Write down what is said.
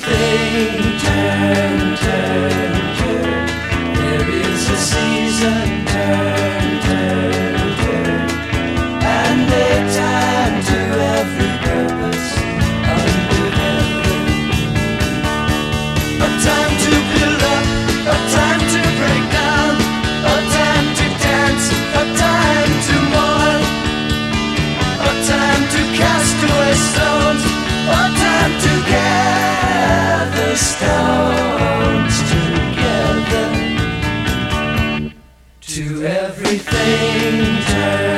thing. stones together to everything turn.